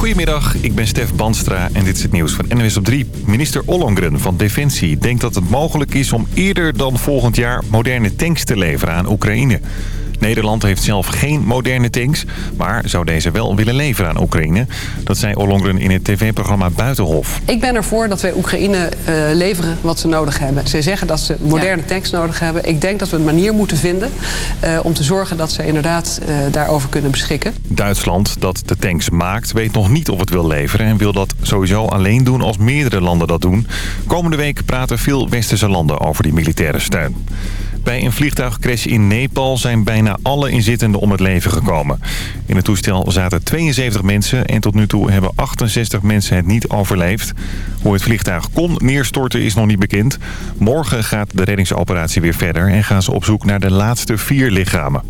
Goedemiddag, ik ben Stef Banstra en dit is het nieuws van NWS op 3. Minister Ollongren van Defensie denkt dat het mogelijk is om eerder dan volgend jaar moderne tanks te leveren aan Oekraïne. Nederland heeft zelf geen moderne tanks, maar zou deze wel willen leveren aan Oekraïne. Dat zei Ollongren in het tv-programma Buitenhof. Ik ben ervoor dat wij Oekraïne uh, leveren wat ze nodig hebben. Ze zeggen dat ze moderne tanks nodig hebben. Ik denk dat we een manier moeten vinden uh, om te zorgen dat ze inderdaad uh, daarover kunnen beschikken. Duitsland, dat de tanks maakt, weet nog niet of het wil leveren... en wil dat sowieso alleen doen als meerdere landen dat doen. Komende week praten veel westerse landen over die militaire steun. Bij een vliegtuigcrash in Nepal zijn bijna alle inzittenden om het leven gekomen. In het toestel zaten 72 mensen en tot nu toe hebben 68 mensen het niet overleefd. Hoe het vliegtuig kon neerstorten is nog niet bekend. Morgen gaat de reddingsoperatie weer verder en gaan ze op zoek naar de laatste vier lichamen.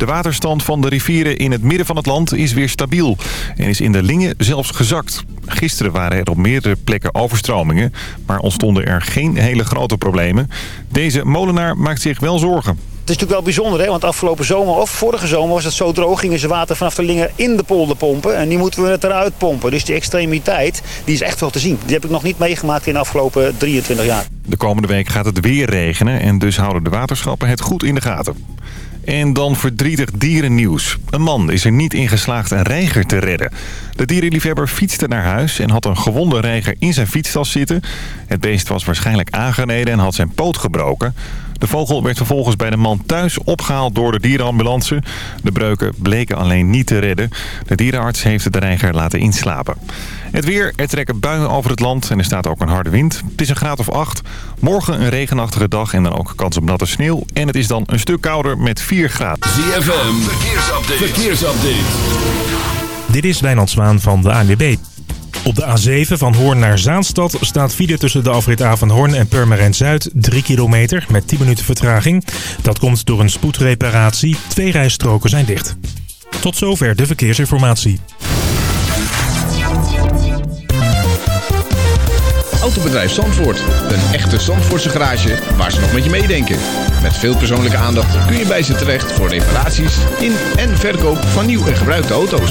De waterstand van de rivieren in het midden van het land is weer stabiel en is in de Lingen zelfs gezakt. Gisteren waren er op meerdere plekken overstromingen, maar ontstonden er geen hele grote problemen. Deze molenaar maakt zich wel zorgen. Het is natuurlijk wel bijzonder, hè? want afgelopen zomer of vorige zomer was het zo droog... gingen ze water vanaf de Lingen in de polder pompen en nu moeten we het eruit pompen. Dus die extremiteit die is echt wel te zien. Die heb ik nog niet meegemaakt in de afgelopen 23 jaar. De komende week gaat het weer regenen en dus houden de waterschappen het goed in de gaten. En dan verdrietig dierennieuws. Een man is er niet in geslaagd een reiger te redden. De dierenliefhebber fietste naar huis en had een gewonde reiger in zijn fietstas zitten. Het beest was waarschijnlijk aangereden en had zijn poot gebroken. De vogel werd vervolgens bij de man thuis opgehaald door de dierenambulance. De breuken bleken alleen niet te redden. De dierenarts heeft de reiger laten inslapen. Het weer, er trekken buien over het land en er staat ook een harde wind. Het is een graad of 8. Morgen een regenachtige dag en dan ook kans op natte sneeuw. En het is dan een stuk kouder met 4 graden. ZFM, verkeersupdate. verkeersupdate. Dit is Wijnand Zwaan van de ANWB. Op de A7 van Hoorn naar Zaanstad staat file tussen de afrit A van Hoorn en Purmerend Zuid 3 kilometer met 10 minuten vertraging. Dat komt door een spoedreparatie. Twee rijstroken zijn dicht. Tot zover de verkeersinformatie. Autobedrijf Zandvoort. Een echte Zandvoortse garage waar ze nog met je meedenken. Met veel persoonlijke aandacht kun je bij ze terecht voor reparaties in en verkoop van nieuw en gebruikte auto's.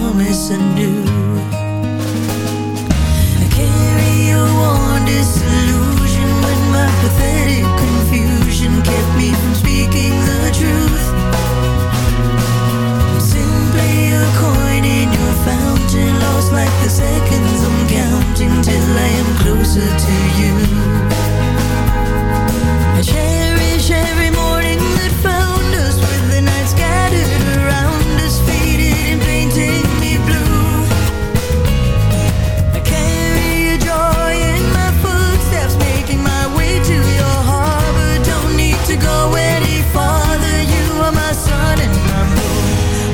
promise anew. I carry a worn disillusion But my pathetic confusion Kept me from speaking the truth. I'm Simply a coin in your fountain Lost like the seconds I'm counting Till I am closer to you. I cherish every moment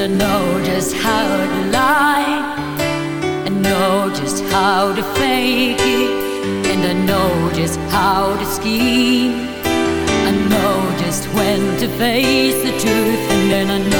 to know just how to lie, and know just how to fake it, and I know just how to scheme. I know just when to face the truth, and then I know.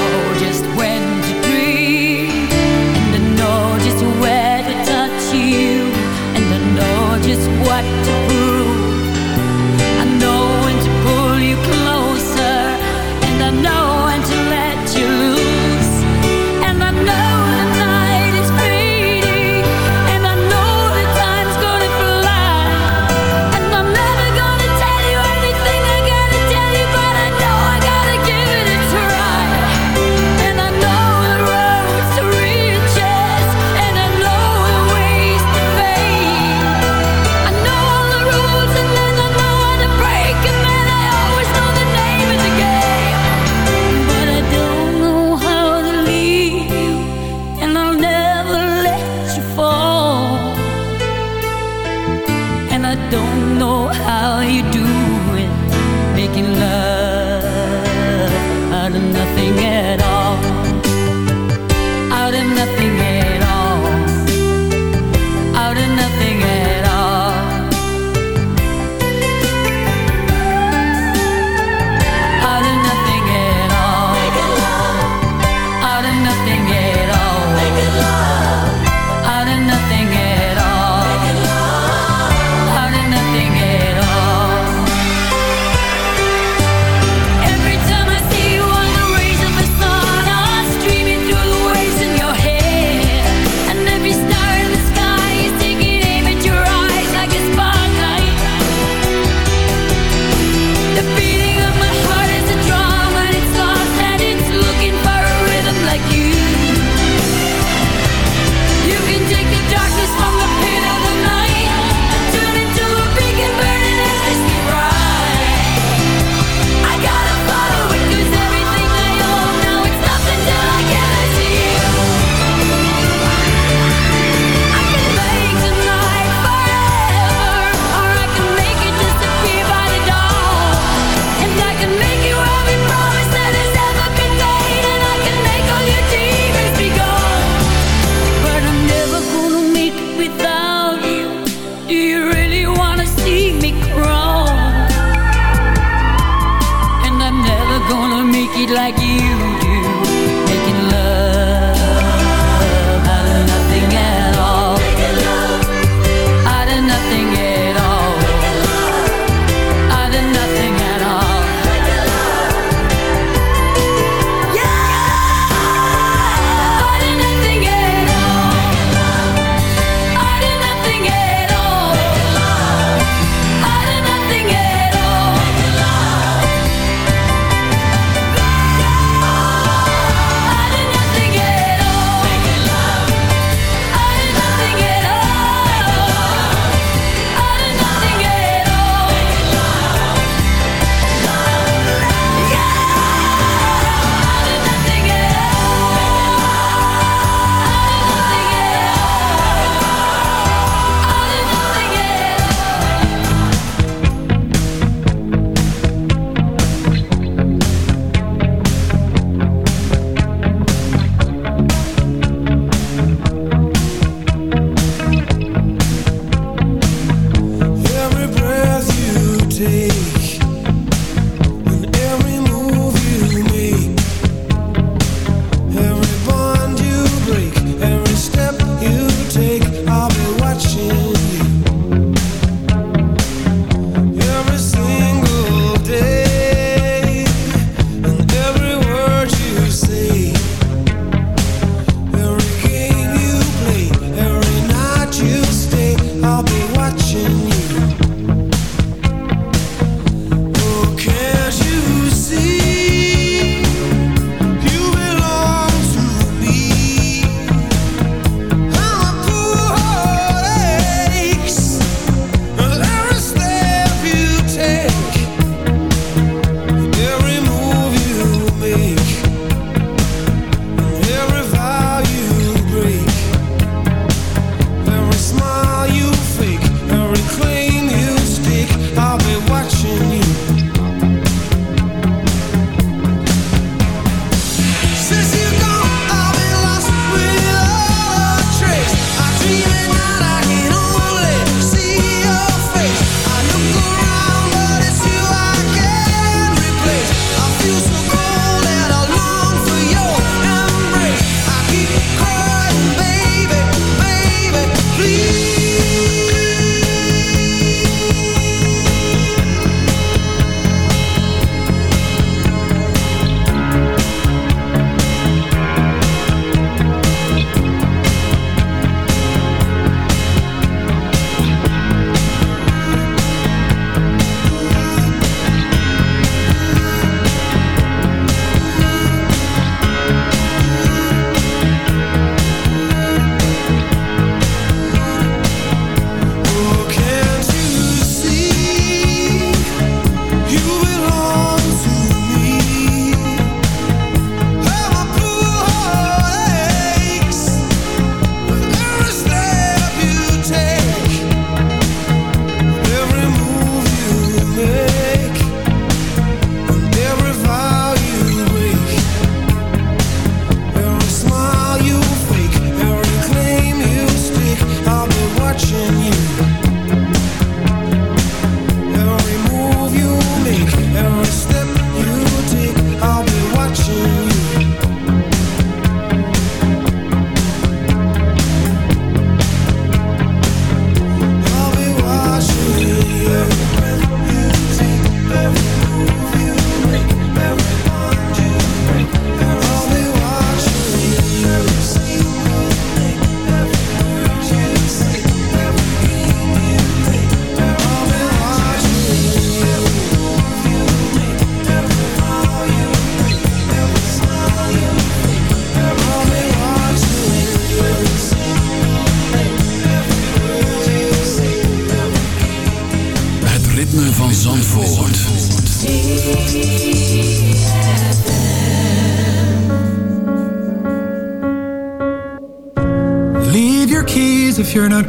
You're not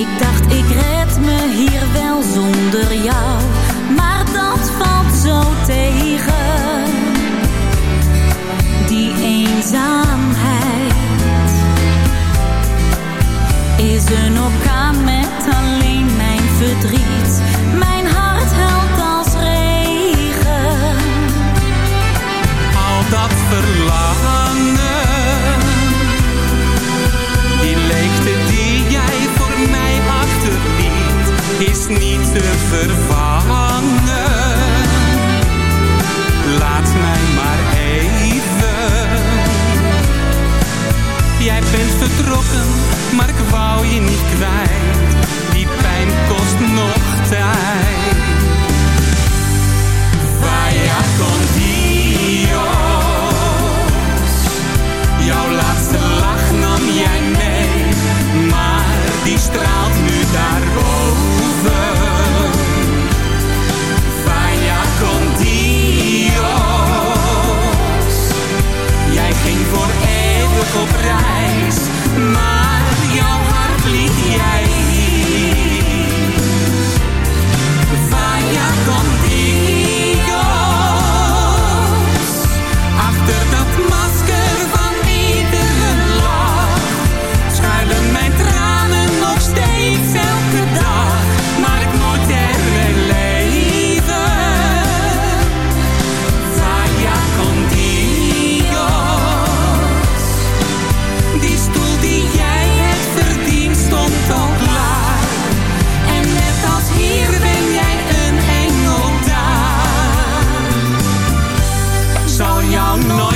Ik dacht ik red me hier wel zonder jou. Maar dat valt zo tegen. Die eenzaamheid Is een orkaan met alleen mijn verdriet. vervangen. Laat mij maar even. Jij bent vertrokken, maar ik wou je niet kwijt. Die pijn kost nog tijd. Vaya con Jouw laatste lach nam jij mee, maar die straalt No.